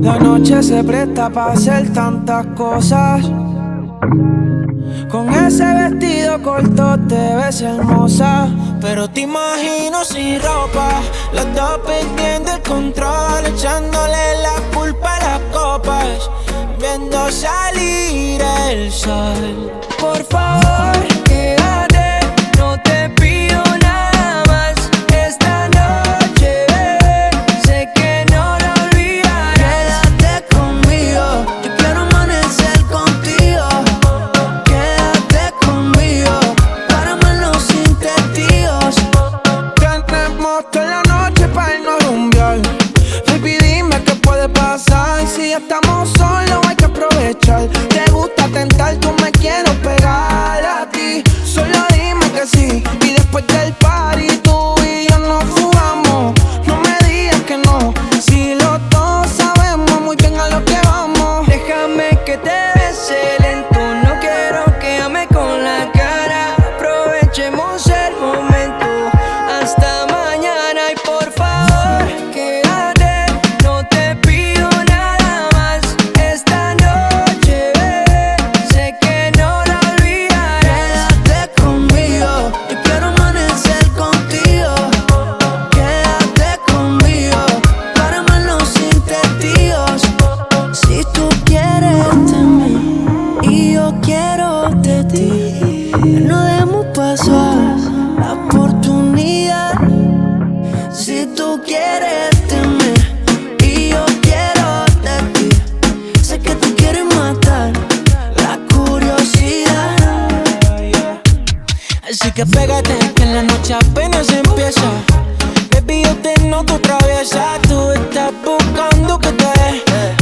La noche se presta para hacer tantas cosas. Con ese vestido corto te ves hermosa. Pero te imagino sin ropa, los dos perdiendo el control, echándole la estamos só. No demos pasar la oportunidad. Si tú quieres, teme. Y yo quiero de ti. Sé que tú quieres matar la curiosidad. Así que pégate, que en la noche apenas empieza. Baby, yo te noto traviesa. Tú estás buscando que te.